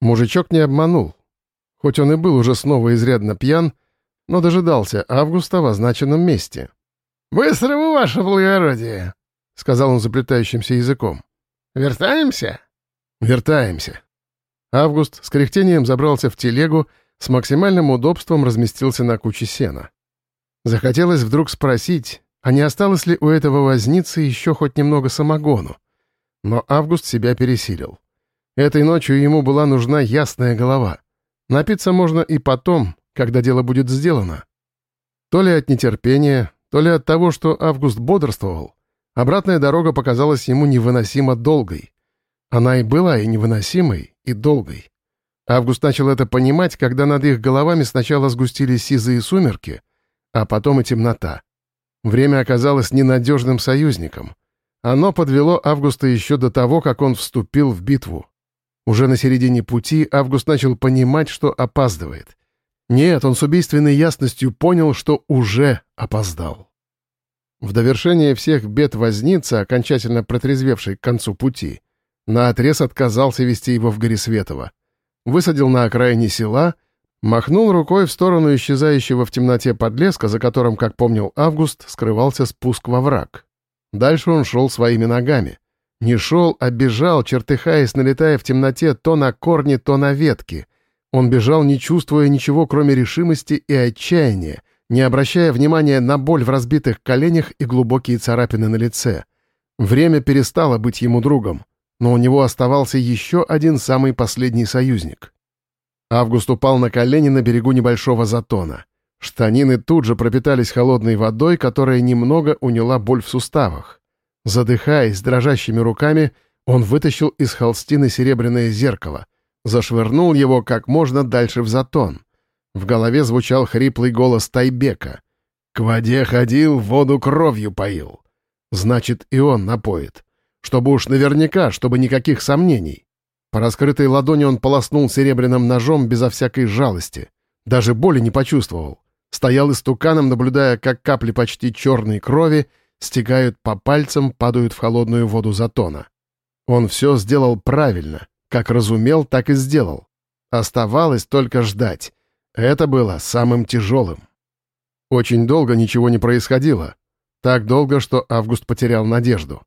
Мужичок не обманул. Хоть он и был уже снова изрядно пьян, но дожидался Августа в означенном месте. «Быстро вы, ваше благородие!» — сказал он заплетающимся языком. «Вертаемся?» «Вертаемся». Август с кряхтением забрался в телегу, с максимальным удобством разместился на куче сена. Захотелось вдруг спросить, а не осталось ли у этого возницы еще хоть немного самогону? Но Август себя пересилил. Этой ночью ему была нужна ясная голова. Напиться можно и потом, когда дело будет сделано. То ли от нетерпения, то ли от того, что Август бодрствовал, обратная дорога показалась ему невыносимо долгой. Она и была и невыносимой, и долгой. Август начал это понимать, когда над их головами сначала сгустились сизые сумерки, а потом и темнота. Время оказалось ненадежным союзником. Оно подвело Августа еще до того, как он вступил в битву. Уже на середине пути Август начал понимать, что опаздывает. Нет, он с убийственной ясностью понял, что уже опоздал. В довершение всех бед возница, окончательно протрезвевший к концу пути, наотрез отказался вести его в Горисветово. Высадил на окраине села, махнул рукой в сторону исчезающего в темноте подлеска, за которым, как помнил Август, скрывался спуск во враг. Дальше он шел своими ногами. Не шел, а бежал, чертыхаясь, налетая в темноте то на корни, то на ветки. Он бежал, не чувствуя ничего, кроме решимости и отчаяния, не обращая внимания на боль в разбитых коленях и глубокие царапины на лице. Время перестало быть ему другом, но у него оставался еще один самый последний союзник. Август упал на колени на берегу небольшого затона. Штанины тут же пропитались холодной водой, которая немного уняла боль в суставах. Задыхаясь дрожащими руками, он вытащил из холстины серебряное зеркало, зашвырнул его как можно дальше в затон. В голове звучал хриплый голос Тайбека. «К воде ходил, воду кровью поил. Значит, и он напоит. Чтобы уж наверняка, чтобы никаких сомнений». По раскрытой ладони он полоснул серебряным ножом безо всякой жалости. Даже боли не почувствовал. Стоял истуканом, наблюдая, как капли почти черной крови стекают по пальцам, падают в холодную воду затона. Он все сделал правильно, как разумел, так и сделал. Оставалось только ждать. Это было самым тяжелым. Очень долго ничего не происходило. Так долго, что Август потерял надежду.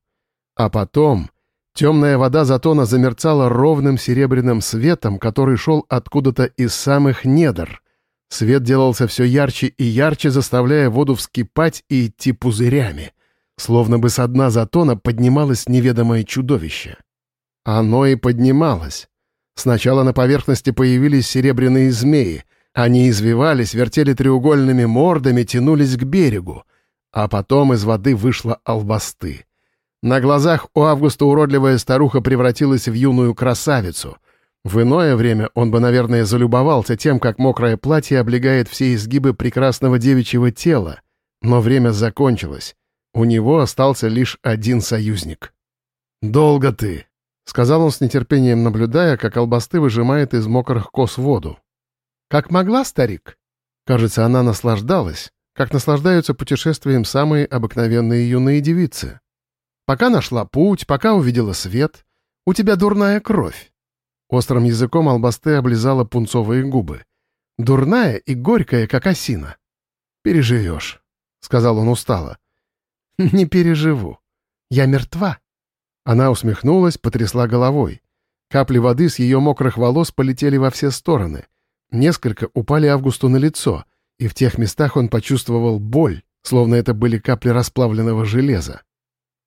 А потом темная вода затона замерцала ровным серебряным светом, который шел откуда-то из самых недр. Свет делался все ярче и ярче, заставляя воду вскипать и идти пузырями — Словно бы со дна затона поднималось неведомое чудовище. Оно и поднималось. Сначала на поверхности появились серебряные змеи. Они извивались, вертели треугольными мордами, тянулись к берегу. А потом из воды вышла албасты. На глазах у Августа уродливая старуха превратилась в юную красавицу. В иное время он бы, наверное, залюбовался тем, как мокрое платье облегает все изгибы прекрасного девичьего тела. Но время закончилось. У него остался лишь один союзник. «Долго ты», — сказал он с нетерпением, наблюдая, как албасты выжимает из мокрых кос воду. «Как могла, старик?» Кажется, она наслаждалась, как наслаждаются путешествием самые обыкновенные юные девицы. «Пока нашла путь, пока увидела свет, у тебя дурная кровь». Острым языком албасты облизала пунцовые губы. «Дурная и горькая, как осина». «Переживешь», — сказал он устало. «Не переживу. Я мертва». Она усмехнулась, потрясла головой. Капли воды с ее мокрых волос полетели во все стороны. Несколько упали Августу на лицо, и в тех местах он почувствовал боль, словно это были капли расплавленного железа.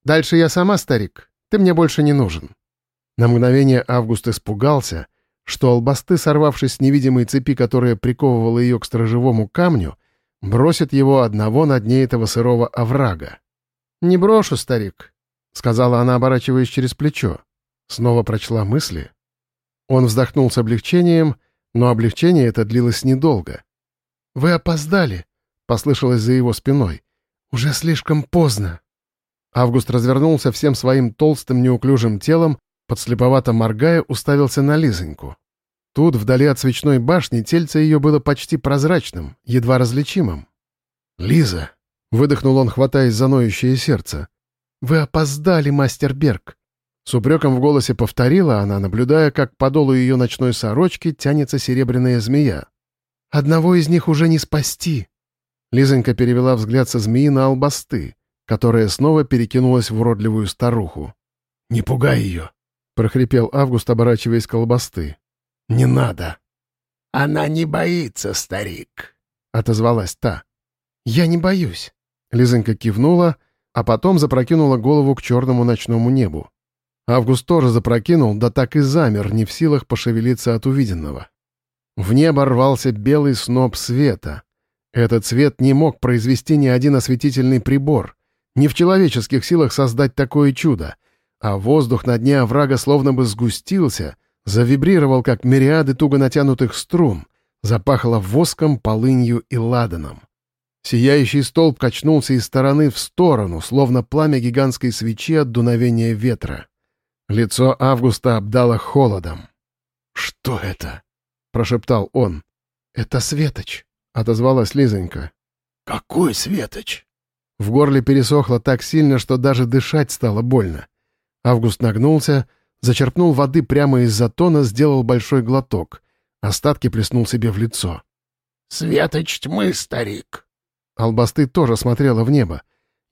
«Дальше я сама, старик. Ты мне больше не нужен». На мгновение Август испугался, что албасты, сорвавшись с невидимой цепи, которая приковывала ее к сторожевому камню, бросит его одного на дне этого сырого оврага. «Не брошу, старик», — сказала она, оборачиваясь через плечо. Снова прочла мысли. Он вздохнул с облегчением, но облегчение это длилось недолго. «Вы опоздали», — послышалось за его спиной. «Уже слишком поздно». Август развернулся всем своим толстым неуклюжим телом, подслеповато моргая, уставился на Лизоньку. Тут, вдали от свечной башни, тельце ее было почти прозрачным, едва различимым. «Лиза!» Выдохнул он, хватаясь за ноющее сердце. «Вы опоздали, мастер Берг!» С упреком в голосе повторила она, наблюдая, как по долу ее ночной сорочки тянется серебряная змея. «Одного из них уже не спасти!» Лизонька перевела взгляд со змеи на албасты, которая снова перекинулась в уродливую старуху. «Не пугай ее!» — прохрипел Август, оборачиваясь к албасты. «Не надо!» «Она не боится, старик», — отозвалась та. «Я не боюсь». Лизонька кивнула, а потом запрокинула голову к черному ночному небу. Август тоже запрокинул, да так и замер, не в силах пошевелиться от увиденного. В небо рвался белый сноп света. Этот свет не мог произвести ни один осветительный прибор, не в человеческих силах создать такое чудо, а воздух на дне оврага словно бы сгустился, завибрировал, как мириады туго натянутых струн, запахло воском, полынью и ладаном. Сияющий столб качнулся из стороны в сторону, словно пламя гигантской свечи от дуновения ветра. Лицо Августа обдало холодом. «Что это?» — прошептал он. «Это Светоч», — отозвалась Лизонька. «Какой Светоч?» В горле пересохло так сильно, что даже дышать стало больно. Август нагнулся, зачерпнул воды прямо из затона, сделал большой глоток. Остатки плеснул себе в лицо. «Светоч тьмы, старик!» Албасты тоже смотрела в небо.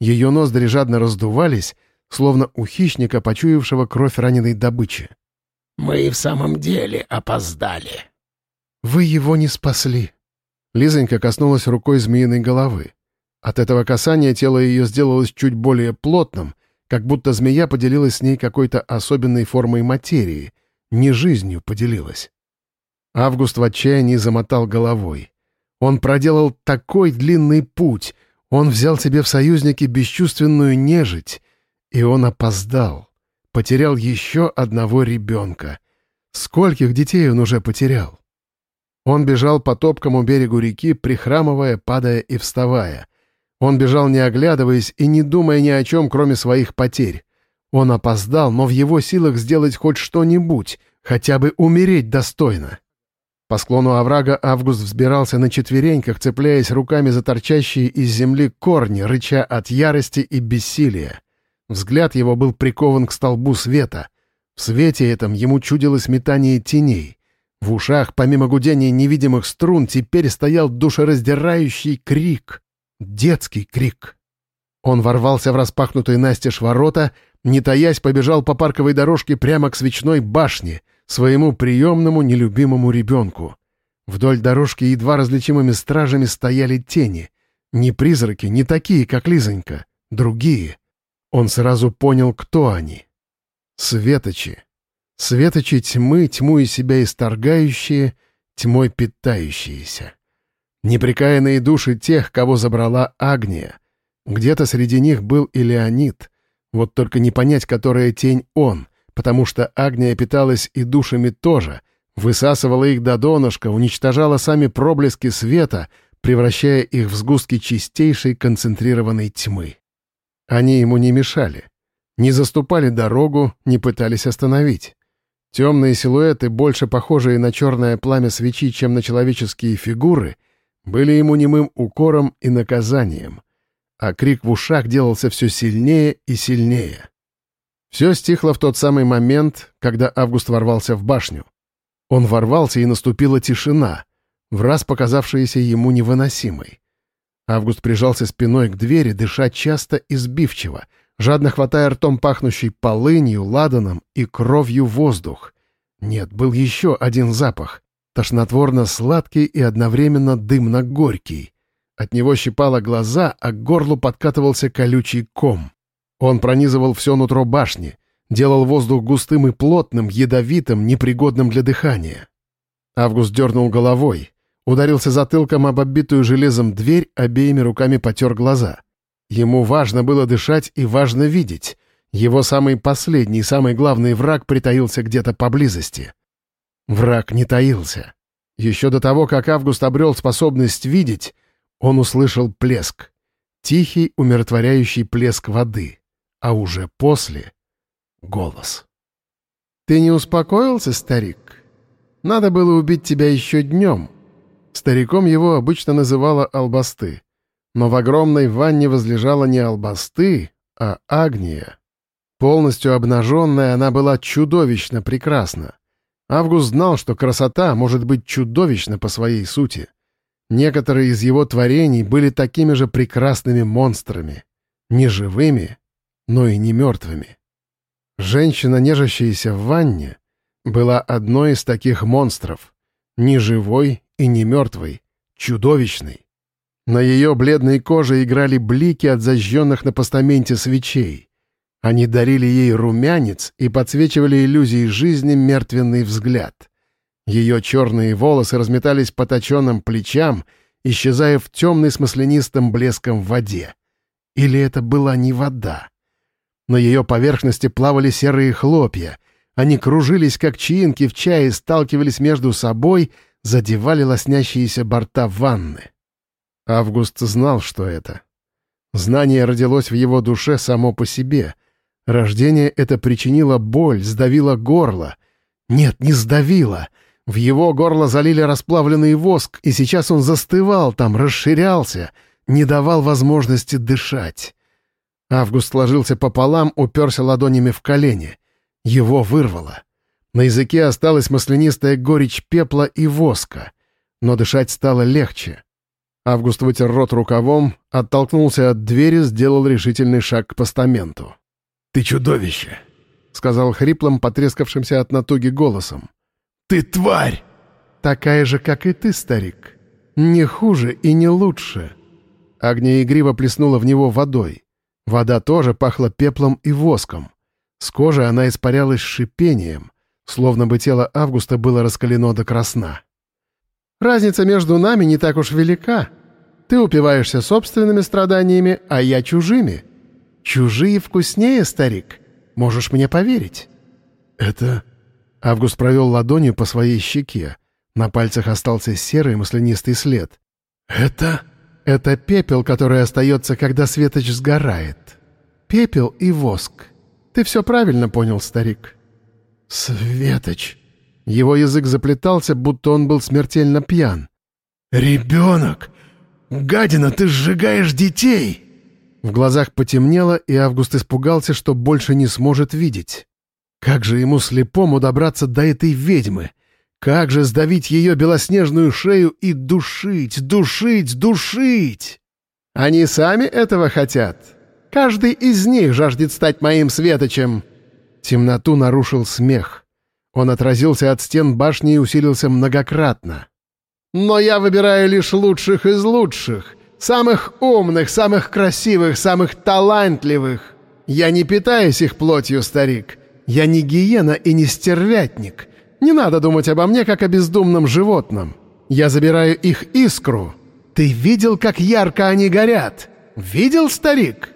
Ее ноздри жадно раздувались, словно у хищника, почуявшего кровь раненой добычи. «Мы и в самом деле опоздали». «Вы его не спасли». Лизонька коснулась рукой змеиной головы. От этого касания тело ее сделалось чуть более плотным, как будто змея поделилась с ней какой-то особенной формой материи, не жизнью поделилась. Август в отчаянии замотал головой. Он проделал такой длинный путь, он взял себе в союзники бесчувственную нежить, и он опоздал. Потерял еще одного ребенка. Скольких детей он уже потерял? Он бежал по топкому берегу реки, прихрамывая, падая и вставая. Он бежал, не оглядываясь и не думая ни о чем, кроме своих потерь. Он опоздал, но в его силах сделать хоть что-нибудь, хотя бы умереть достойно. По склону оврага Август взбирался на четвереньках, цепляясь руками за торчащие из земли корни, рыча от ярости и бессилия. Взгляд его был прикован к столбу света. В свете этом ему чудилось метание теней. В ушах, помимо гудения невидимых струн, теперь стоял душераздирающий крик. Детский крик. Он ворвался в распахнутые настежь ворота, не таясь побежал по парковой дорожке прямо к свечной башне, своему приемному нелюбимому ребенку. Вдоль дорожки едва различимыми стражами стояли тени. Не призраки, не такие, как Лизонька, другие — он сразу понял, кто они. Светочи. Светочи тьмы, тьму из себя исторгающие, тьмой питающиеся. Неприкаянные души тех, кого забрала Агния. Где-то среди них был и Леонид. Вот только не понять, которая тень он, потому что Агния питалась и душами тоже, высасывала их до донышка, уничтожала сами проблески света, превращая их в сгустки чистейшей концентрированной тьмы. Они ему не мешали. Не заступали дорогу, не пытались остановить. Темные силуэты, больше похожие на черное пламя свечи, чем на человеческие фигуры, были ему немым укором и наказанием. А крик в ушах делался все сильнее и сильнее. Все стихло в тот самый момент, когда Август ворвался в башню. Он ворвался, и наступила тишина, в раз показавшаяся ему невыносимой. Август прижался спиной к двери, дыша часто и сбивчиво, жадно хватая ртом пахнущий полынью, ладаном и кровью воздух. Нет, был еще один запах. Тошнотворно-сладкий и одновременно дымно-горький. От него щипало глаза, а к горлу подкатывался колючий ком. Он пронизывал все нутро башни, делал воздух густым и плотным, ядовитым, непригодным для дыхания. Август дернул головой. Ударился затылком об оббитую железом дверь, обеими руками потер глаза. Ему важно было дышать и важно видеть. Его самый последний, самый главный враг притаился где-то поблизости. Враг не таился. Еще до того, как Август обрел способность видеть, он услышал плеск. Тихий, умиротворяющий плеск воды. А уже после — голос. «Ты не успокоился, старик? Надо было убить тебя еще днем. Стариком его обычно называла Албасты. Но в огромной ванне возлежала не Албасты, а Агния. Полностью обнаженная, она была чудовищно прекрасна. Август знал, что красота может быть чудовищна по своей сути. Некоторые из его творений были такими же прекрасными монстрами. Не живыми, но и не мертвыми. Женщина, нежащаяся в ванне, была одной из таких монстров. Не живой и не мертвой, чудовищной. На ее бледной коже играли блики от зажженных на постаменте свечей. Они дарили ей румянец и подсвечивали иллюзии жизни мертвенный взгляд. Ее черные волосы разметались по точенным плечам, исчезая в темной смослянистом блеском в воде. Или это была не вода? На ее поверхности плавали серые хлопья. Они кружились, как чаинки в чае, сталкивались между собой, задевали лоснящиеся борта ванны. Август знал, что это. Знание родилось в его душе само по себе — Рождение это причинило боль, сдавило горло. Нет, не сдавило. В его горло залили расплавленный воск, и сейчас он застывал там, расширялся, не давал возможности дышать. Август ложился пополам, уперся ладонями в колени. Его вырвало. На языке осталась маслянистая горечь пепла и воска, но дышать стало легче. Август вытер рот рукавом, оттолкнулся от двери, сделал решительный шаг к постаменту. «Ты чудовище!» — сказал хриплым, потрескавшимся от натуги голосом. «Ты тварь!» «Такая же, как и ты, старик. Не хуже и не лучше». Агния игриво плеснула в него водой. Вода тоже пахла пеплом и воском. С кожи она испарялась шипением, словно бы тело Августа было раскалено до красна. «Разница между нами не так уж велика. Ты упиваешься собственными страданиями, а я чужими. «Чужие вкуснее, старик. Можешь мне поверить». «Это...» Август провел ладонью по своей щеке. На пальцах остался серый маслянистый след. «Это...» «Это пепел, который остается, когда светоч сгорает. Пепел и воск. Ты все правильно понял, старик». «Светоч...» Его язык заплетался, будто он был смертельно пьян. «Ребенок! Гадина, ты сжигаешь детей!» В глазах потемнело, и Август испугался, что больше не сможет видеть. Как же ему слепому добраться до этой ведьмы? Как же сдавить ее белоснежную шею и душить, душить, душить? Они сами этого хотят. Каждый из них жаждет стать моим светочем. Темноту нарушил смех. Он отразился от стен башни и усилился многократно. «Но я выбираю лишь лучших из лучших», Самых умных, самых красивых, самых талантливых. Я не питаюсь их плотью, старик. Я не гиена и не стервятник. Не надо думать обо мне, как о бездумном животном. Я забираю их искру. Ты видел, как ярко они горят? Видел, старик?»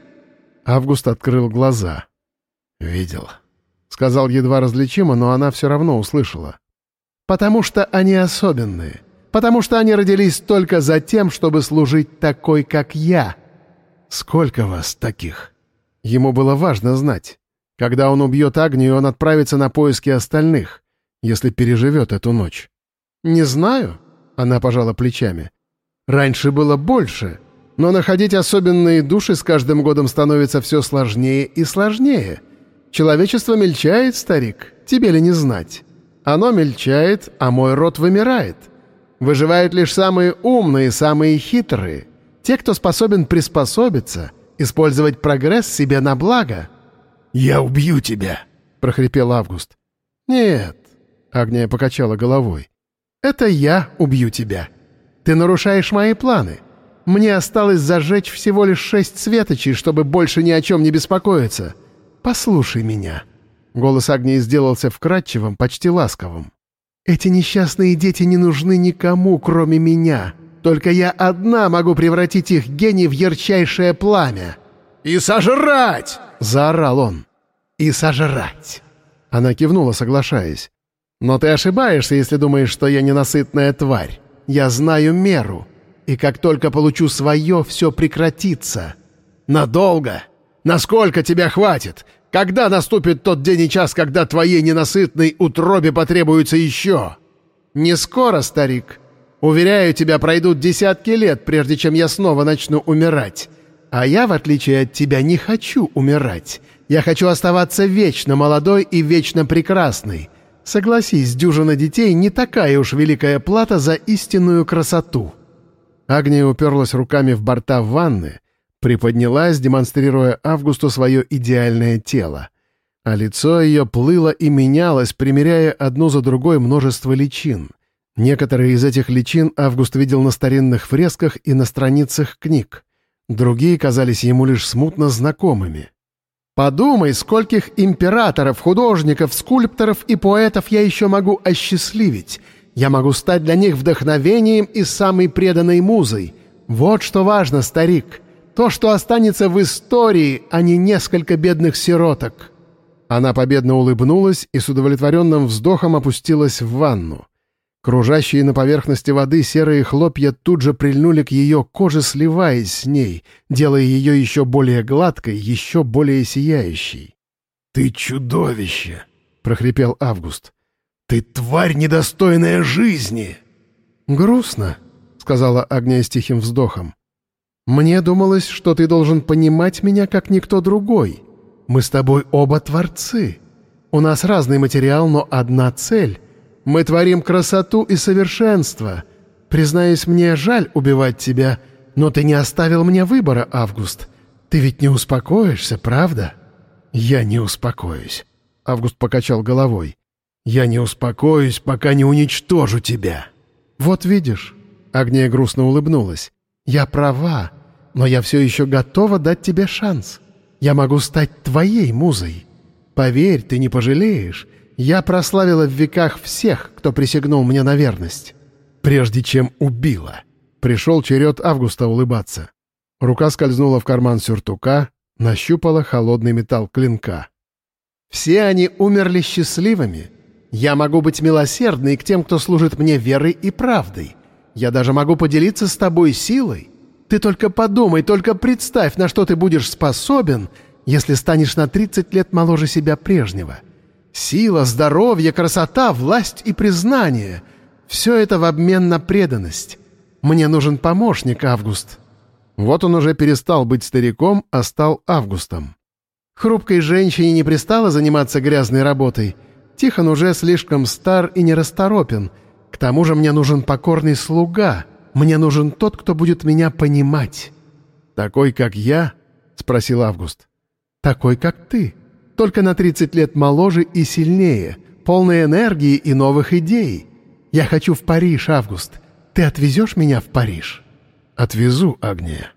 Август открыл глаза. «Видел», — сказал едва различимо, но она все равно услышала. «Потому что они особенные потому что они родились только за тем, чтобы служить такой, как я. Сколько вас таких? Ему было важно знать. Когда он убьет Агнию, он отправится на поиски остальных, если переживет эту ночь. «Не знаю», — она пожала плечами. «Раньше было больше, но находить особенные души с каждым годом становится все сложнее и сложнее. Человечество мельчает, старик, тебе ли не знать? Оно мельчает, а мой род вымирает. Выживают лишь самые умные, самые хитрые. Те, кто способен приспособиться, использовать прогресс себе на благо. «Я убью тебя!» — прохрипел Август. «Нет», — Агния покачала головой. «Это я убью тебя. Ты нарушаешь мои планы. Мне осталось зажечь всего лишь шесть светочей, чтобы больше ни о чем не беспокоиться. Послушай меня». Голос Агнии сделался вкрадчивым, почти ласковым. Эти несчастные дети не нужны никому, кроме меня. Только я одна могу превратить их гений в ярчайшее пламя». «И сожрать!» — заорал он. «И сожрать!» Она кивнула, соглашаясь. «Но ты ошибаешься, если думаешь, что я ненасытная тварь. Я знаю меру. И как только получу свое, все прекратится». «Надолго? Насколько тебя хватит? Когда наступит тот день и час, когда твоей ненасытной утробе потребуется еще?» «Не скоро, старик. Уверяю тебя, пройдут десятки лет, прежде чем я снова начну умирать. А я, в отличие от тебя, не хочу умирать. Я хочу оставаться вечно молодой и вечно прекрасной. Согласись, дюжина детей не такая уж великая плата за истинную красоту». Агния уперлась руками в борта ванны, приподнялась, демонстрируя Августу свое идеальное тело. А лицо ее плыло и менялось, примеряя одну за другой множество личин. Некоторые из этих личин Август видел на старинных фресках и на страницах книг. Другие казались ему лишь смутно знакомыми. «Подумай, скольких императоров, художников, скульпторов и поэтов я еще могу осчастливить. Я могу стать для них вдохновением и самой преданной музой. Вот что важно, старик. То, что останется в истории, а не несколько бедных сироток». Она победно улыбнулась и с удовлетворенным вздохом опустилась в ванну. Кружащие на поверхности воды серые хлопья тут же прильнули к ее коже, сливаясь с ней, делая ее еще более гладкой, еще более сияющей. «Ты чудовище!» — прохрипел Август. «Ты тварь, недостойная жизни!» «Грустно», — сказала Агния с тихим вздохом. «Мне думалось, что ты должен понимать меня, как никто другой. Мы с тобой оба творцы. У нас разный материал, но одна цель — мы творим красоту и совершенство. Признаюсь, мне жаль убивать тебя, но ты не оставил мне выбора, Август. Ты ведь не успокоишься, правда?» «Я не успокоюсь», — Август покачал головой. «Я не успокоюсь, пока не уничтожу тебя». «Вот видишь», — Агния грустно улыбнулась, — «я права, но я все еще готова дать тебе шанс. Я могу стать твоей музой. Поверь, ты не пожалеешь. Я прославила в веках всех, кто присягнул мне на верность. Прежде чем убила. Пришел черед Августа улыбаться. Рука скользнула в карман сюртука, нащупала холодный металл клинка. «Все они умерли счастливыми. Я могу быть милосердной к тем, кто служит мне верой и правдой. Я даже могу поделиться с тобой силой. Ты только подумай, только представь, на что ты будешь способен, если станешь на 30 лет моложе себя прежнего. Сила, здоровье, красота, власть и признание — все это в обмен на преданность. Мне нужен помощник, Август». Вот он уже перестал быть стариком, а стал Августом. Хрупкой женщине не пристало заниматься грязной работой. Тихон уже слишком стар и нерасторопен. К тому же мне нужен покорный слуга. Мне нужен тот, кто будет меня понимать. «Такой, как я?» — спросил Август. «Такой, как ты», только на 30 лет моложе и сильнее, полной энергии и новых идей. Я хочу в Париж, Август. Ты отвезешь меня в Париж?» «Отвезу, Агния».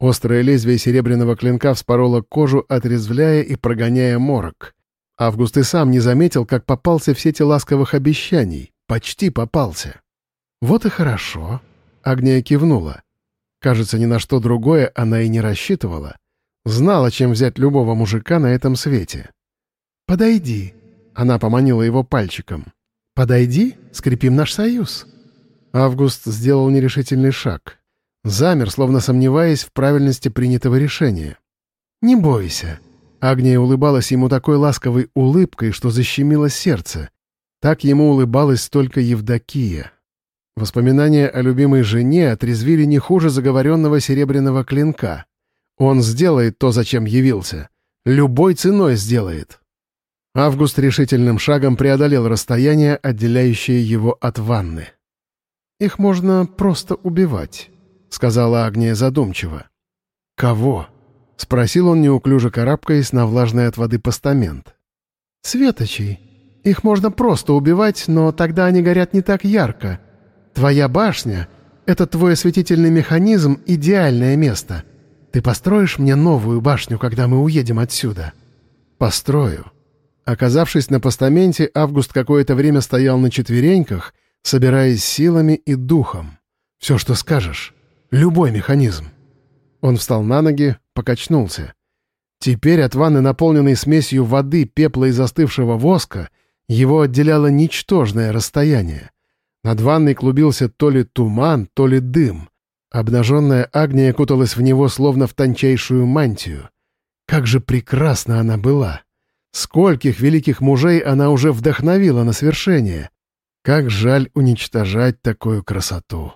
Острое лезвие серебряного клинка вспороло кожу, отрезвляя и прогоняя морок. Август и сам не заметил, как попался в сети ласковых обещаний. Почти попался. «Вот и хорошо», — Агния кивнула. Кажется, ни на что другое она и не рассчитывала. Знала, чем взять любого мужика на этом свете. «Подойди», — она поманила его пальчиком. «Подойди, скрепим наш союз». Август сделал нерешительный шаг. Замер, словно сомневаясь в правильности принятого решения. «Не бойся». Агния улыбалась ему такой ласковой улыбкой, что защемило сердце. Так ему улыбалась только Евдокия. Воспоминания о любимой жене отрезвили не хуже заговоренного серебряного клинка. Он сделает то, зачем явился. Любой ценой сделает. Август решительным шагом преодолел расстояние, отделяющее его от ванны. «Их можно просто убивать», — сказала Агния задумчиво. «Кого?» — спросил он, неуклюже карабкаясь на влажный от воды постамент. «Светочей. Их можно просто убивать, но тогда они горят не так ярко. Твоя башня — это твой осветительный механизм — идеальное место. Ты построишь мне новую башню, когда мы уедем отсюда?» «Построю». Оказавшись на постаменте, Август какое-то время стоял на четвереньках, собираясь силами и духом. «Все, что скажешь. Любой механизм». Он встал на ноги, покачнулся. Теперь от ванны, наполненной смесью воды, пепла и застывшего воска, его отделяло ничтожное расстояние. Над ванной клубился то ли туман, то ли дым. Обнаженная Агния куталась в него словно в тончайшую мантию. Как же прекрасна она была! Скольких великих мужей она уже вдохновила на свершение! Как жаль уничтожать такую красоту!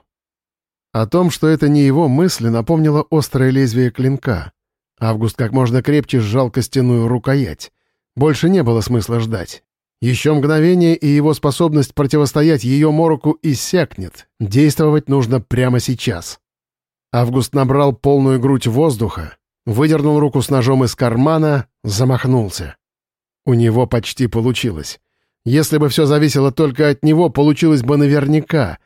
О том, что это не его мысли, напомнило острое лезвие клинка. Август как можно крепче сжал костяную рукоять. Больше не было смысла ждать. Еще мгновение, и его способность противостоять ее мороку иссякнет. Действовать нужно прямо сейчас. Август набрал полную грудь воздуха, выдернул руку с ножом из кармана, замахнулся. У него почти получилось. Если бы все зависело только от него, получилось бы наверняка.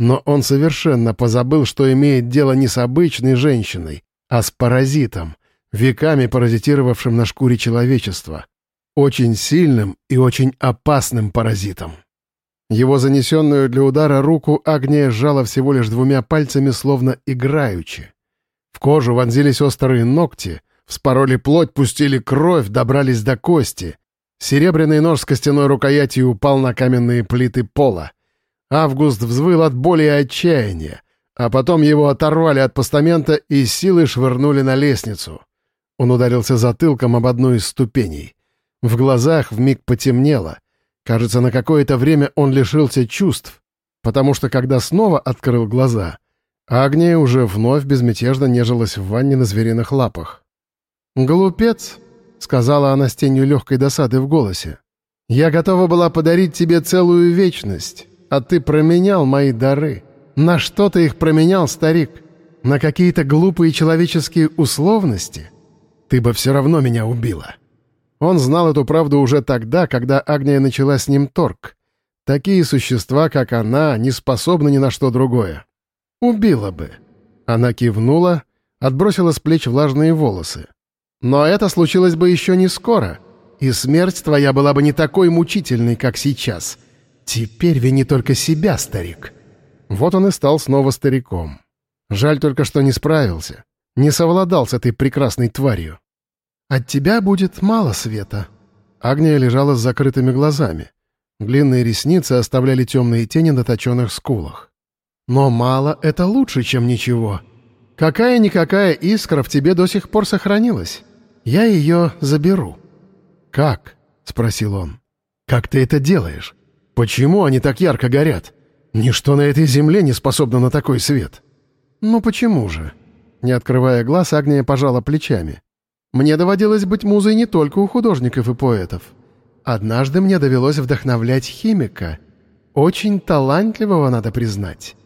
Но он совершенно позабыл, что имеет дело не с обычной женщиной, а с паразитом, веками паразитировавшим на шкуре человечества. Очень сильным и очень опасным паразитом. Его занесенную для удара руку Агния сжала всего лишь двумя пальцами, словно играючи. В кожу вонзились острые ногти, вспороли плоть, пустили кровь, добрались до кости. Серебряный нож с костяной рукоятью упал на каменные плиты пола. Август взвыл от боли и отчаяния, а потом его оторвали от постамента и силой швырнули на лестницу. Он ударился затылком об одну из ступеней. В глазах вмиг потемнело. Кажется, на какое-то время он лишился чувств, потому что когда снова открыл глаза, Агния уже вновь безмятежно нежилась в ванне на звериных лапах. «Глупец!» — сказала она с тенью легкой досады в голосе. «Я готова была подарить тебе целую вечность, а ты променял мои дары. На что ты их променял, старик? На какие-то глупые человеческие условности? Ты бы все равно меня убила». Он знал эту правду уже тогда, когда Агния начала с ним торг. Такие существа, как она, не способны ни на что другое. «Убила бы». Она кивнула, отбросила с плеч влажные волосы. Но это случилось бы еще не скоро, и смерть твоя была бы не такой мучительной, как сейчас. Теперь вини только себя, старик». Вот он и стал снова стариком. Жаль только, что не справился, не совладал с этой прекрасной тварью. «От тебя будет мало света». Агния лежала с закрытыми глазами. Длинные ресницы оставляли темные тени на точенных скулах. «Но мало — это лучше, чем ничего. Какая-никакая искра в тебе до сих пор сохранилась. Я ее заберу». «Как?» — спросил он. «Как ты это делаешь? Почему они так ярко горят? Ничто на этой земле не способно на такой свет». «Ну почему же?» Не открывая глаз, Агния пожала плечами. «Мне доводилось быть музой не только у художников и поэтов. Однажды мне довелось вдохновлять химика. Очень талантливого, надо признать.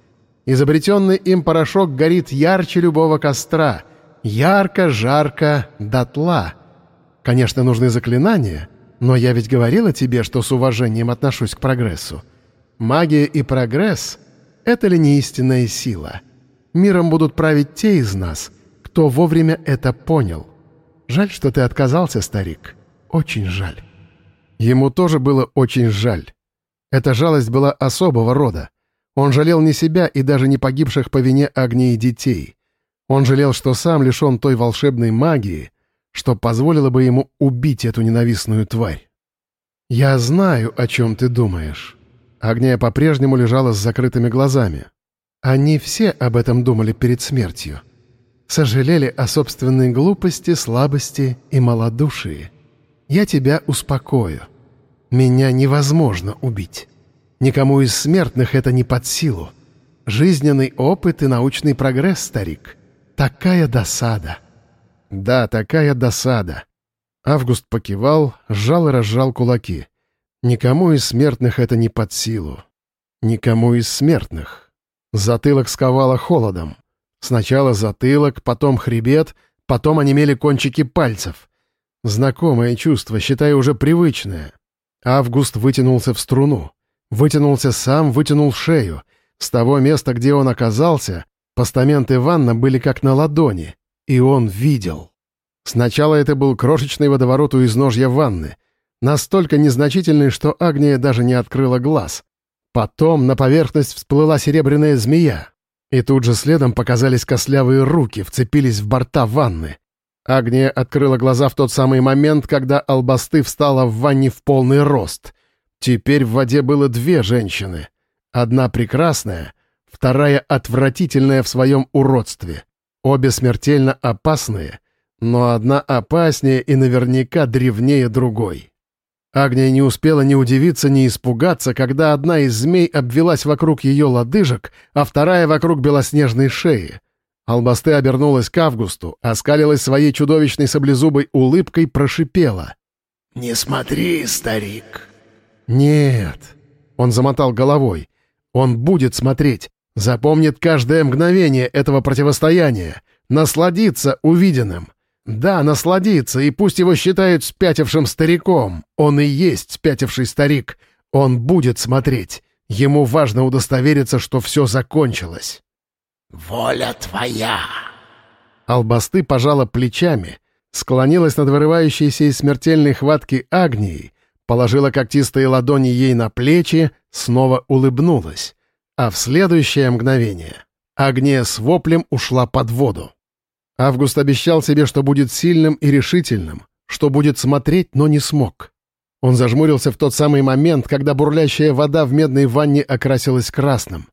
Изобретенный им порошок горит ярче любого костра — Ярко, жарко, дотла. Конечно, нужны заклинания, но я ведь говорила тебе, что с уважением отношусь к прогрессу. Магия и прогресс — это ли не истинная сила? Миром будут править те из нас, кто вовремя это понял. Жаль, что ты отказался, старик. Очень жаль. Ему тоже было очень жаль. Эта жалость была особого рода. Он жалел не себя и даже не погибших по вине огней детей. Он жалел, что сам лишен той волшебной магии, что позволило бы ему убить эту ненавистную тварь. «Я знаю, о чем ты думаешь». Агния по-прежнему лежала с закрытыми глазами. Они все об этом думали перед смертью. Сожалели о собственной глупости, слабости и малодушии. Я тебя успокою. Меня невозможно убить. Никому из смертных это не под силу. Жизненный опыт и научный прогресс, старик. Такая досада. Да, такая досада. Август покивал, сжал и разжал кулаки. Никому из смертных это не под силу. Никому из смертных. Затылок сковало холодом. Сначала затылок, потом хребет, потом онемели кончики пальцев. Знакомое чувство, считай, уже привычное. Август вытянулся в струну. Вытянулся сам, вытянул шею. С того места, где он оказался, Постаменты ванна были как на ладони, и он видел. Сначала это был крошечный водоворот у изножья ванны, настолько незначительный, что Агния даже не открыла глаз. Потом на поверхность всплыла серебряная змея, и тут же следом показались костлявые руки, вцепились в борта ванны. Агния открыла глаза в тот самый момент, когда Албасты встала в ванне в полный рост. Теперь в воде было две женщины. Одна прекрасная, вторая отвратительная в своем уродстве. Обе смертельно опасные, но одна опаснее и наверняка древнее другой. Агния не успела ни удивиться, ни испугаться, когда одна из змей обвелась вокруг ее лодыжек, а вторая — вокруг белоснежной шеи. Албасты обернулась к Августу, оскалилась своей чудовищной саблезубой улыбкой, прошипела. «Не смотри, старик». «Нет». Он замотал головой. «Он будет смотреть, запомнит каждое мгновение этого противостояния, насладится увиденным. Да, насладится, и пусть его считают спятившим стариком. Он и есть спятивший старик. Он будет смотреть. Ему важно удостовериться, что все закончилось». «Воля твоя!» Албасты пожала плечами, склонилась над вырывающейся из смертельной хватки Агнией, положила когтистые ладони ей на плечи, снова улыбнулась. А в следующее мгновение Агния с воплем ушла под воду. Август обещал себе, что будет сильным и решительным, что будет смотреть, но не смог. Он зажмурился в тот самый момент, когда бурлящая вода в медной ванне окрасилась красным.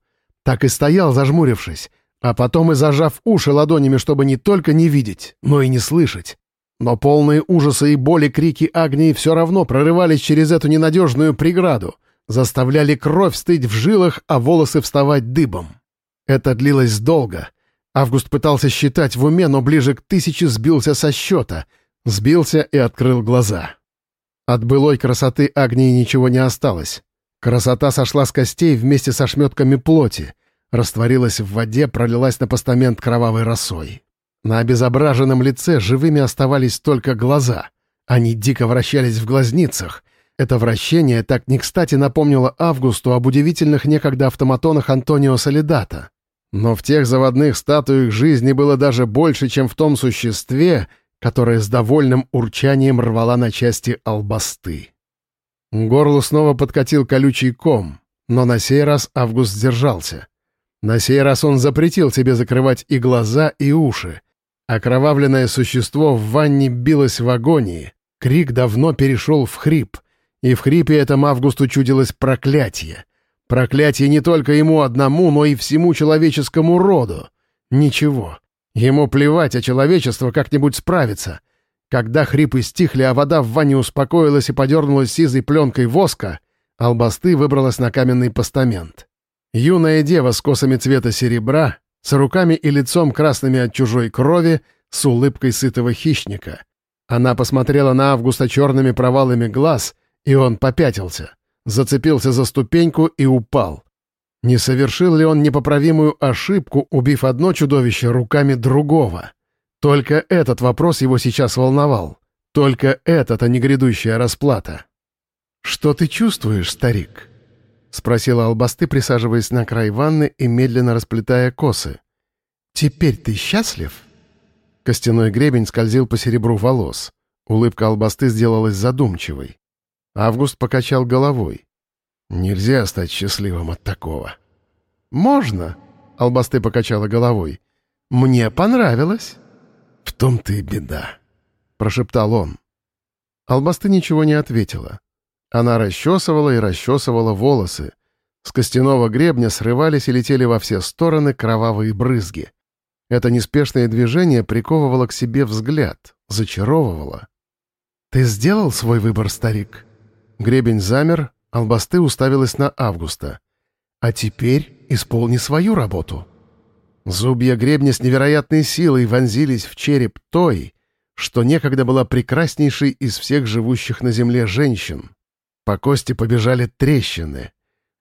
Так и стоял, зажмурившись, а потом и зажав уши ладонями, чтобы не только не видеть, но и не слышать. Но полные ужаса и боли крики Агнии все равно прорывались через эту ненадежную преграду, заставляли кровь стыть в жилах, а волосы вставать дыбом. Это длилось долго. Август пытался считать в уме, но ближе к тысяче сбился со счета. Сбился и открыл глаза. От былой красоты Агнии ничего не осталось. Красота сошла с костей вместе со шметками плоти — растворилась в воде, пролилась на постамент кровавой росой. На обезображенном лице живыми оставались только глаза. Они дико вращались в глазницах. Это вращение так не кстати напомнило Августу об удивительных некогда автоматонах Антонио Солидата. Но в тех заводных статуях жизни было даже больше, чем в том существе, которое с довольным урчанием рвала на части албасты. К горлу снова подкатил колючий ком, но на сей раз Август сдержался. На сей раз он запретил себе закрывать и глаза, и уши. Окровавленное существо в ванне билось в агонии. Крик давно перешел в хрип. И в хрипе этом Августу чудилось проклятие. Проклятие не только ему одному, но и всему человеческому роду. Ничего. Ему плевать, а человечество как-нибудь справится. Когда хрипы стихли, а вода в ванне успокоилась и подернулась сизой пленкой воска, Албасты выбралась на каменный постамент. Юная дева с косами цвета серебра, с руками и лицом красными от чужой крови, с улыбкой сытого хищника. Она посмотрела на Августа черными провалами глаз, и он попятился, зацепился за ступеньку и упал. Не совершил ли он непоправимую ошибку, убив одно чудовище руками другого? Только этот вопрос его сейчас волновал. Только этот, а не грядущая расплата. «Что ты чувствуешь, старик?» — спросила Албасты, присаживаясь на край ванны и медленно расплетая косы. «Теперь ты счастлив?» Костяной гребень скользил по серебру волос. Улыбка Албасты сделалась задумчивой. Август покачал головой. «Нельзя стать счастливым от такого». «Можно», — Албасты покачала головой. «Мне понравилось». «В том-то и беда», — прошептал он. Албасты ничего не ответила. Она расчесывала и расчесывала волосы. С костяного гребня срывались и летели во все стороны кровавые брызги. Это неспешное движение приковывало к себе взгляд, зачаровывало. «Ты сделал свой выбор, старик?» Гребень замер, албасты уставилась на Августа. «А теперь исполни свою работу». Зубья гребня с невероятной силой вонзились в череп той, что некогда была прекраснейшей из всех живущих на земле женщин. По кости побежали трещины.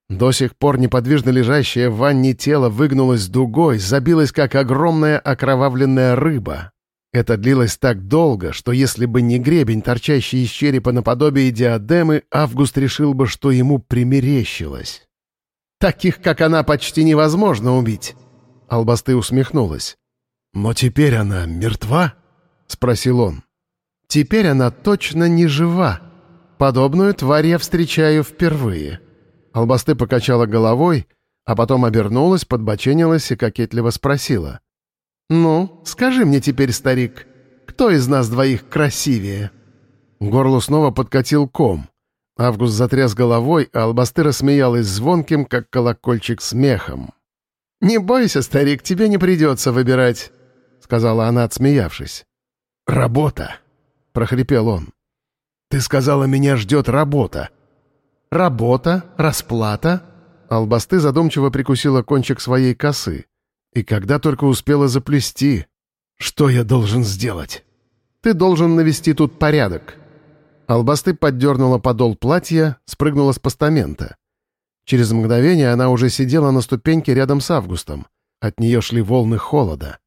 До сих пор неподвижно лежащее в ванне тело выгнулось дугой, забилось, как огромная окровавленная рыба. Это длилось так долго, что если бы не гребень, торчащий из черепа наподобие диадемы, Август решил бы, что ему примерещилось. «Таких, как она, почти невозможно убить!» Албасты усмехнулась. «Но теперь она мертва?» — спросил он. «Теперь она точно не жива», Подобную тварь я встречаю впервые». Албасты покачала головой, а потом обернулась, подбоченилась и кокетливо спросила. «Ну, скажи мне теперь, старик, кто из нас двоих красивее?» Горлу снова подкатил ком. Август затряс головой, а Албасты рассмеялась звонким, как колокольчик смехом. «Не бойся, старик, тебе не придется выбирать», — сказала она, отсмеявшись. «Работа», — прохрипел он. «Ты сказала, меня ждет работа». «Работа? Расплата?» Албасты задумчиво прикусила кончик своей косы. И когда только успела заплести. Что я должен сделать? Ты должен навести тут порядок. Албасты поддернула подол платья, спрыгнула с постамента. Через мгновение она уже сидела на ступеньке рядом с Августом. От нее шли волны холода.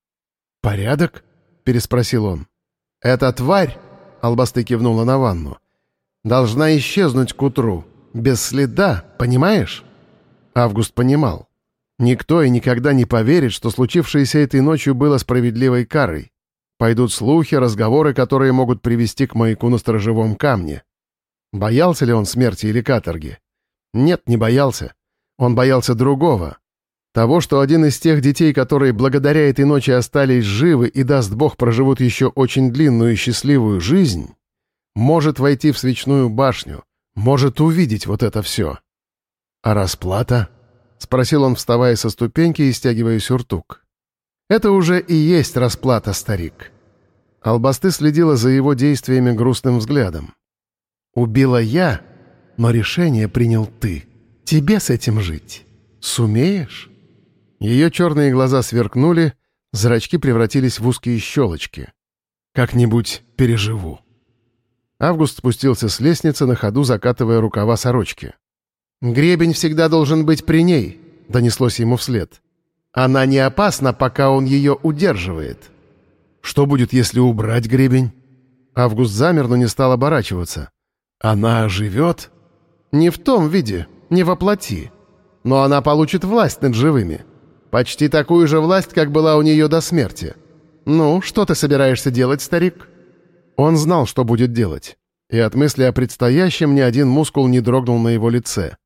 «Порядок?» — переспросил он. «Эта тварь», — Албасты кивнула на ванну, — «должна исчезнуть к утру. Без следа, понимаешь?» Август понимал. Никто и никогда не поверит, что случившееся этой ночью было справедливой карой. Пойдут слухи, разговоры, которые могут привести к маяку на сторожевом камне. Боялся ли он смерти или каторги? Нет, не боялся. Он боялся другого. Того, что один из тех детей, которые благодаря этой ночи остались живы и, даст Бог, проживут еще очень длинную и счастливую жизнь, может войти в свечную башню, может увидеть вот это все. «А расплата?» — спросил он, вставая со ступеньки и стягивая сюртук. «Это уже и есть расплата, старик». Албасты следила за его действиями грустным взглядом. «Убила я, но решение принял ты. Тебе с этим жить. Сумеешь?» Ее черные глаза сверкнули, зрачки превратились в узкие щелочки. «Как-нибудь переживу». Август спустился с лестницы, на ходу закатывая рукава сорочки. «Гребень всегда должен быть при ней», — донеслось ему вслед. «Она не опасна, пока он ее удерживает». «Что будет, если убрать гребень?» Август замер, но не стал оборачиваться. «Она живет?» «Не в том виде, не воплоти. Но она получит власть над живыми. Почти такую же власть, как была у нее до смерти. Ну, что ты собираешься делать, старик?» Он знал, что будет делать. И от мысли о предстоящем ни один мускул не дрогнул на его лице.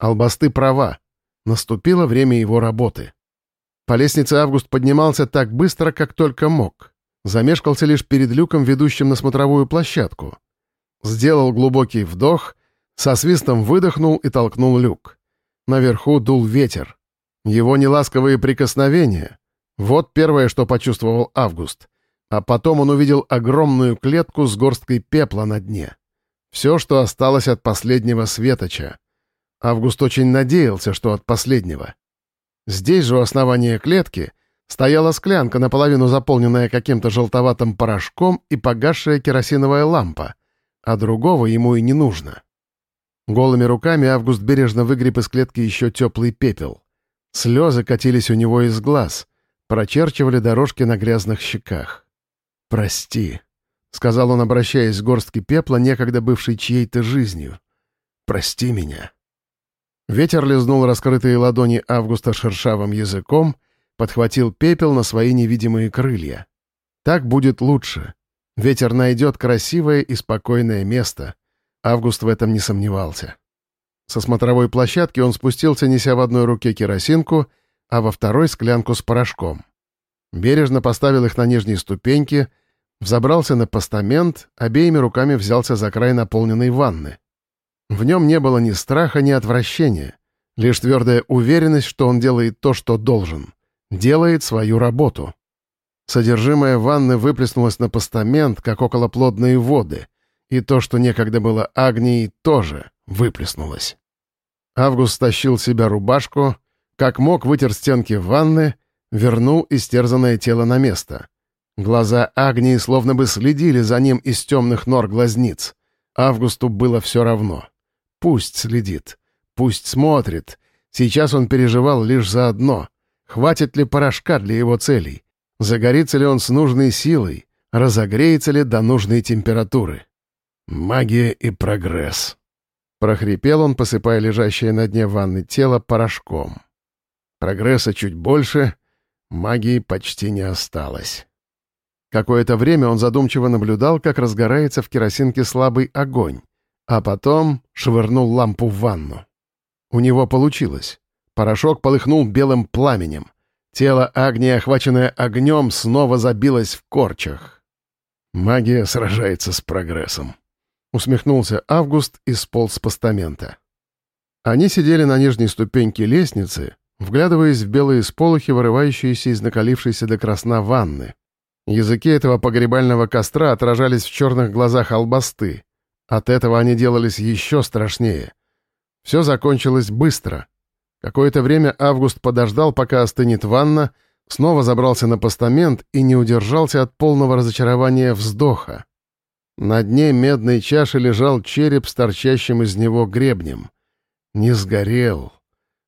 Албасты права. Наступило время его работы. По лестнице Август поднимался так быстро, как только мог. Замешкался лишь перед люком, ведущим на смотровую площадку. Сделал глубокий вдох, со свистом выдохнул и толкнул люк. Наверху дул ветер. Его неласковые прикосновения. Вот первое, что почувствовал Август. А потом он увидел огромную клетку с горсткой пепла на дне. Все, что осталось от последнего светоча. Август очень надеялся, что от последнего. Здесь же у основания клетки стояла склянка, наполовину заполненная каким-то желтоватым порошком и погасшая керосиновая лампа, а другого ему и не нужно. Голыми руками Август бережно выгреб из клетки еще теплый пепел. Слезы катились у него из глаз, прочерчивали дорожки на грязных щеках. «Прости», — сказал он, обращаясь к горстке пепла, некогда бывшей чьей-то жизнью. «Прости меня». Ветер лизнул раскрытые ладони Августа шершавым языком, подхватил пепел на свои невидимые крылья. Так будет лучше. Ветер найдет красивое и спокойное место. Август в этом не сомневался. Со смотровой площадки он спустился, неся в одной руке керосинку, а во второй — склянку с порошком. Бережно поставил их на нижние ступеньки, взобрался на постамент, обеими руками взялся за край наполненной ванны. В нем не было ни страха, ни отвращения, лишь твердая уверенность, что он делает то, что должен, делает свою работу. Содержимое ванны выплеснулось на постамент, как околоплодные воды, и то, что некогда было Агнией, тоже выплеснулось. Август стащил себя рубашку, как мог вытер стенки ванны, вернул истерзанное тело на место. Глаза Агнии словно бы следили за ним из темных нор глазниц. Августу было все равно. Пусть следит, пусть смотрит. Сейчас он переживал лишь за одно. Хватит ли порошка для его целей? Загорится ли он с нужной силой? Разогреется ли до нужной температуры? Магия и прогресс. Прохрипел он, посыпая лежащее на дне ванны тело порошком. Прогресса чуть больше, магии почти не осталось. Какое-то время он задумчиво наблюдал, как разгорается в керосинке слабый огонь а потом швырнул лампу в ванну. У него получилось. Порошок полыхнул белым пламенем. Тело Агнии, охваченное огнем, снова забилось в корчах. «Магия сражается с прогрессом», — усмехнулся Август и сполз с постамента. Они сидели на нижней ступеньке лестницы, вглядываясь в белые сполохи, вырывающиеся из накалившейся до красна ванны. Языки этого погребального костра отражались в черных глазах албасты. От этого они делались еще страшнее. Все закончилось быстро. Какое-то время Август подождал, пока остынет ванна, Снова забрался на постамент и не удержался от полного разочарования вздоха. На дне медной чаши лежал череп с торчащим из него гребнем. Не сгорел.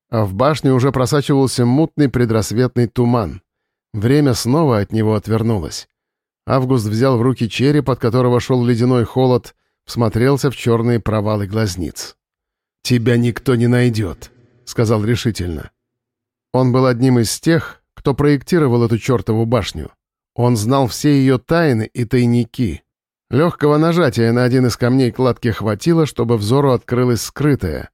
А в башне уже просачивался мутный предрассветный туман. Время снова от него отвернулось. Август взял в руки череп, от которого шел ледяной холод, всмотрелся в черные провалы глазниц. «Тебя никто не найдет», — сказал решительно. Он был одним из тех, кто проектировал эту чертову башню. Он знал все ее тайны и тайники. Легкого нажатия на один из камней кладки хватило, чтобы взору открылась скрытая.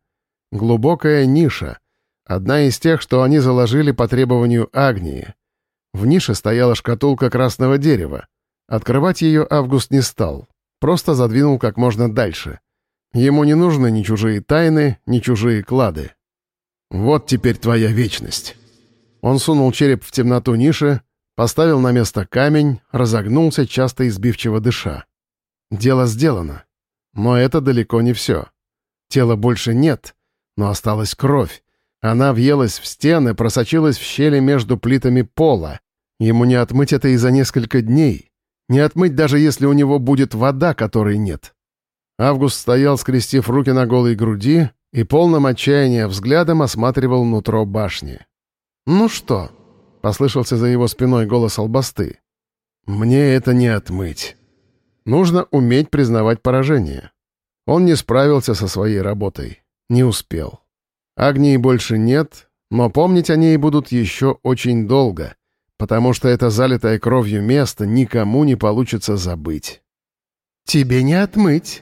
Глубокая ниша. Одна из тех, что они заложили по требованию Агнии. В нише стояла шкатулка красного дерева. Открывать ее Август не стал. Просто задвинул как можно дальше. Ему не нужны ни чужие тайны, ни чужие клады. «Вот теперь твоя вечность». Он сунул череп в темноту ниши, поставил на место камень, разогнулся, часто избивчиво дыша. Дело сделано. Но это далеко не все. Тела больше нет, но осталась кровь. Она въелась в стены, просочилась в щели между плитами пола. Ему не отмыть это и за несколько дней. Не отмыть, даже если у него будет вода, которой нет. Август стоял, скрестив руки на голой груди, и полным отчаяния взглядом осматривал нутро башни. «Ну что?» — послышался за его спиной голос албасты. «Мне это не отмыть. Нужно уметь признавать поражение. Он не справился со своей работой. Не успел. Агнии больше нет, но помнить о ней будут еще очень долго, потому что это залитое кровью место никому не получится забыть». «Тебе не отмыть»,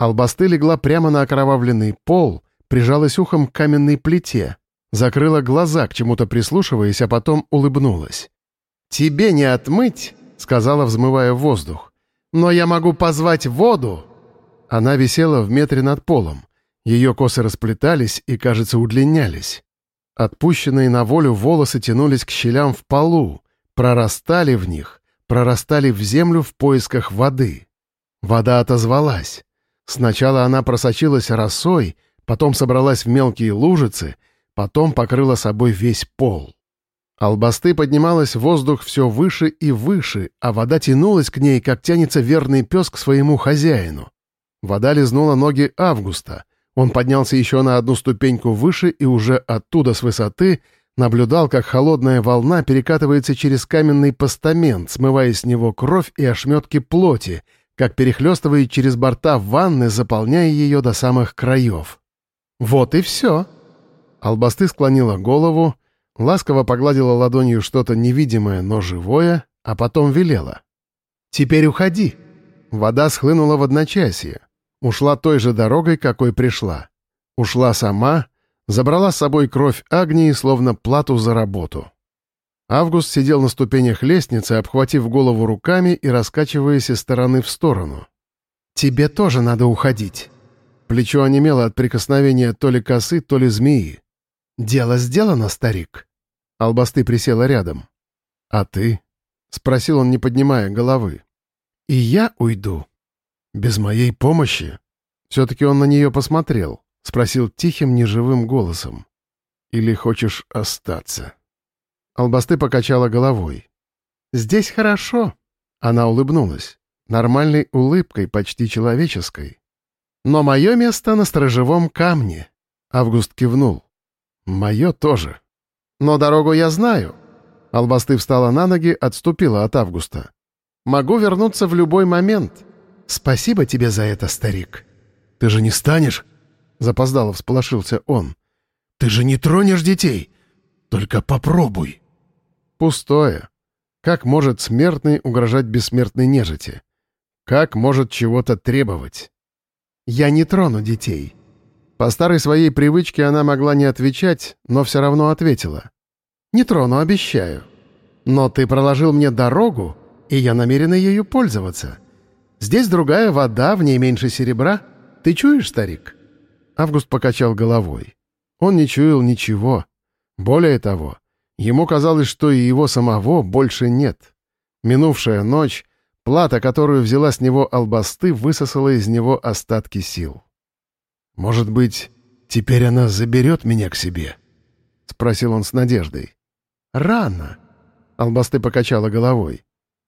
Албасты легла прямо на окровавленный пол, прижалась ухом к каменной плите, закрыла глаза, к чему-то прислушиваясь, а потом улыбнулась. «Тебе не отмыть», — сказала, взмывая воздух. «Но я могу позвать воду». Она висела в метре над полом. Ее косы расплетались и, кажется, удлинялись. Отпущенные на волю волосы тянулись к щелям в полу, прорастали в них, прорастали в землю в поисках воды. Вода отозвалась. Сначала она просочилась росой, потом собралась в мелкие лужицы, потом покрыла собой весь пол. Албасты поднималась в воздух все выше и выше, а вода тянулась к ней, как тянется верный пес к своему хозяину. Вода лизнула ноги Августа. Он поднялся еще на одну ступеньку выше и уже оттуда, с высоты, наблюдал, как холодная волна перекатывается через каменный постамент, смывая с него кровь и ошметки плоти — как перехлестывает через борта ванны, заполняя ее до самых краев. «Вот и все!» Албасты склонила голову, ласково погладила ладонью что-то невидимое, но живое, а потом велела. «Теперь уходи!» Вода схлынула в одночасье. Ушла той же дорогой, какой пришла. Ушла сама, забрала с собой кровь Агнии, словно плату за работу. Август сидел на ступенях лестницы, обхватив голову руками и раскачиваясь из стороны в сторону. «Тебе тоже надо уходить». Плечо онемело от прикосновения то ли косы, то ли змеи. «Дело сделано, старик». Албасты присела рядом. «А ты?» — спросил он, не поднимая головы. «И я уйду. Без моей помощи?» Все-таки он на нее посмотрел, спросил тихим, неживым голосом. «Или хочешь остаться?» Албасты покачала головой. «Здесь хорошо». Она улыбнулась. Нормальной улыбкой, почти человеческой. «Но мое место на сторожевом камне». Август кивнул. «Мое тоже». «Но дорогу я знаю». Албасты встала на ноги, отступила от Августа. «Могу вернуться в любой момент». «Спасибо тебе за это, старик». «Ты же не станешь?» Запоздало всполошился он. «Ты же не тронешь детей? Только попробуй». Пустое. Как может смертный угрожать бессмертной нежити? Как может чего-то требовать? «Я не трону детей». По старой своей привычке она могла не отвечать, но все равно ответила. «Не трону, обещаю. Но ты проложил мне дорогу, и я намерена ею пользоваться. Здесь другая вода, в ней меньше серебра. Ты чуешь, старик?» Август покачал головой. Он не чуял ничего. Более того, Ему казалось, что и его самого больше нет. Минувшая ночь, плата, которую взяла с него албасты, высосала из него остатки сил. «Может быть, теперь она заберет меня к себе?» — спросил он с надеждой. «Рано. Албасты покачала головой.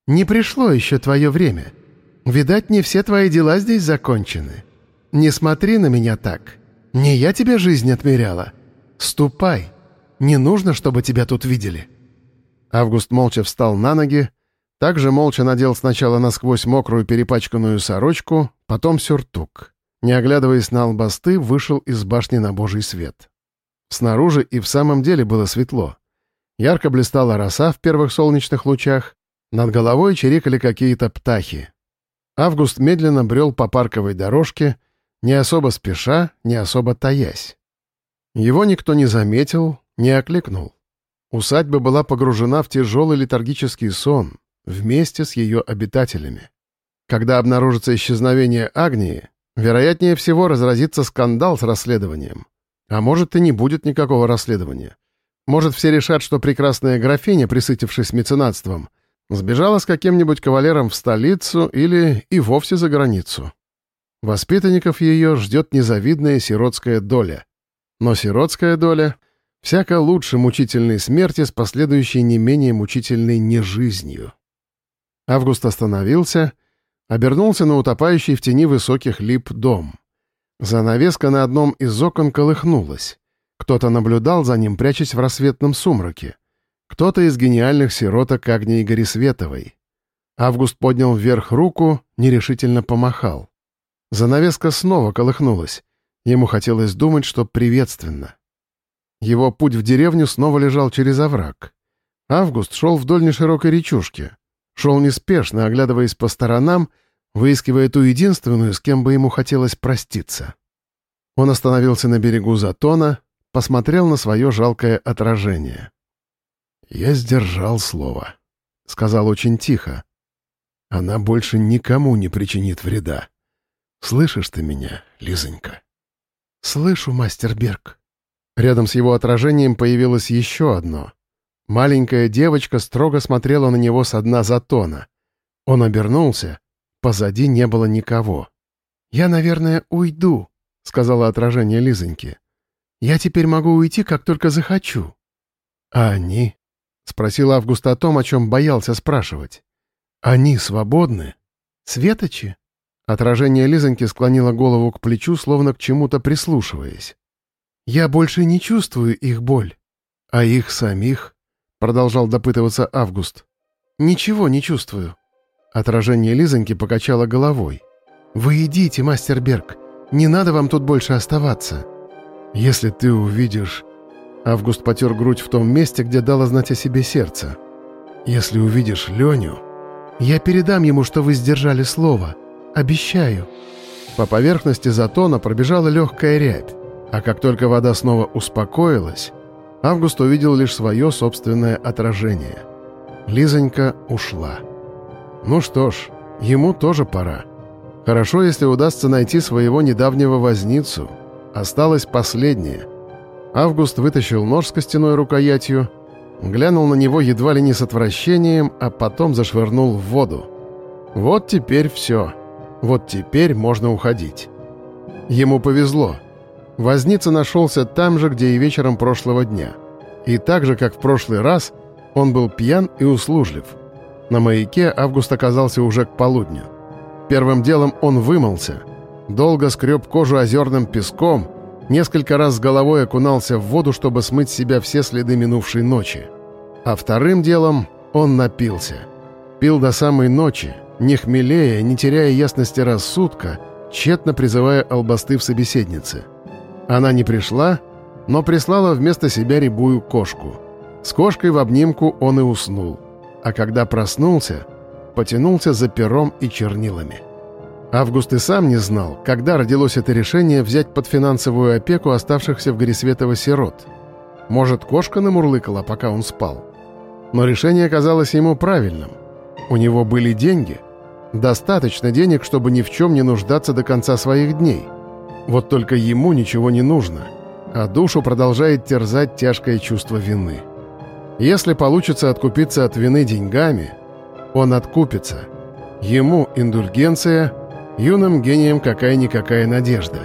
«Не пришло еще твое время. Видать, не все твои дела здесь закончены. Не смотри на меня так. Не я тебе жизнь отмеряла. Ступай. Не нужно, чтобы тебя тут видели». Август молча встал на ноги, также молча надел сначала насквозь мокрую перепачканную сорочку, потом сюртук. Не оглядываясь на албасты, вышел из башни на божий свет. Снаружи и в самом деле было светло. Ярко блистала роса в первых солнечных лучах, над головой чирикали какие-то птахи. Август медленно брел по парковой дорожке, не особо спеша, не особо таясь. Его никто не заметил, не окликнул. Усадьба была погружена в тяжелый летаргический сон вместе с ее обитателями. Когда обнаружится исчезновение Агнии, вероятнее всего разразится скандал с расследованием. А может, и не будет никакого расследования. Может, все решат, что прекрасная графиня, присытившись меценатством, сбежала с каким-нибудь кавалером в столицу или и вовсе за границу. Воспитанников ее ждет незавидная сиротская доля. Но сиротская доля всяко лучше мучительной смерти с последующей не менее мучительной нежизнью. Август остановился, обернулся на утопающий в тени высоких лип дом. Занавеска на одном из окон колыхнулась. Кто-то наблюдал за ним, прячась в рассветном сумраке. Кто-то из гениальных сироток Агнии Горисветовой. Август поднял вверх руку, нерешительно помахал. Занавеска снова колыхнулась. Ему хотелось думать, что приветственно. Его путь в деревню снова лежал через овраг. Август шел вдоль неширокой речушки. Шел неспешно, оглядываясь по сторонам, выискивая ту единственную, с кем бы ему хотелось проститься. Он остановился на берегу Затона, посмотрел на свое жалкое отражение. «Я сдержал слово», — сказал очень тихо. «Она больше никому не причинит вреда. Слышишь ты меня, Лизонька?» «Слышу, мастер Берг». Рядом с его отражением появилось еще одно. Маленькая девочка строго смотрела на него с дна Затона. Он обернулся. Позади не было никого. «Я, наверное, уйду», — сказала отражение Лизоньки. Я теперь могу уйти, как только захочу». «А они?» — спросил Август о том, о чем боялся спрашивать. «Они свободны?» «Светочи?» Отражение Лизоньки склонило голову к плечу, словно к чему-то прислушиваясь. «Я больше не чувствую их боль. А их самих?» — продолжал допытываться Август. «Ничего не чувствую». Отражение Лизоньки покачало головой. «Вы идите, мастер Берг. Не надо вам тут больше оставаться». «Если ты увидишь...» Август потер грудь в том месте, где дало знать о себе сердце. «Если увидишь Леню...» «Я передам ему, что вы сдержали слово. Обещаю». По поверхности затона пробежала легкая рябь, а как только вода снова успокоилась, Август увидел лишь свое собственное отражение. Лизонька ушла. Ну что ж, ему тоже пора. Хорошо, если удастся найти своего недавнего возницу — Осталось последнее. Август вытащил нож с костяной рукоятью, глянул на него едва ли не с отвращением, а потом зашвырнул в воду. Вот теперь все. Вот теперь можно уходить. Ему повезло. Возница нашелся там же, где и вечером прошлого дня. И так же, как в прошлый раз, он был пьян и услужлив. На маяке Август оказался уже к полудню. Первым делом он вымылся — долго скреб кожу озерным песком, несколько раз с головой окунался в воду, чтобы смыть с себя все следы минувшей ночи. А вторым делом он напился. Пил до самой ночи, не хмелея, не теряя ясности рассудка, тщетно призывая албасты в собеседнице. Она не пришла, но прислала вместо себя рябую кошку. С кошкой в обнимку он и уснул. А когда проснулся, потянулся за пером и чернилами. Август и сам не знал, когда родилось это решение взять под финансовую опеку оставшихся в Горисветово сирот. Может, кошка намурлыкала, пока он спал. Но решение казалось ему правильным. У него были деньги. Достаточно денег, чтобы ни в чем не нуждаться до конца своих дней. Вот только ему ничего не нужно, а душу продолжает терзать тяжкое чувство вины. Если получится откупиться от вины деньгами, он откупится. Ему индульгенция — Юным гением какая-никакая надежда.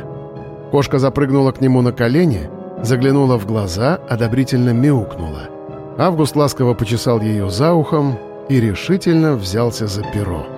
Кошка запрыгнула к нему на колени, заглянула в глаза, одобрительно мяукнула. Август ласково почесал ее за ухом и решительно взялся за перо.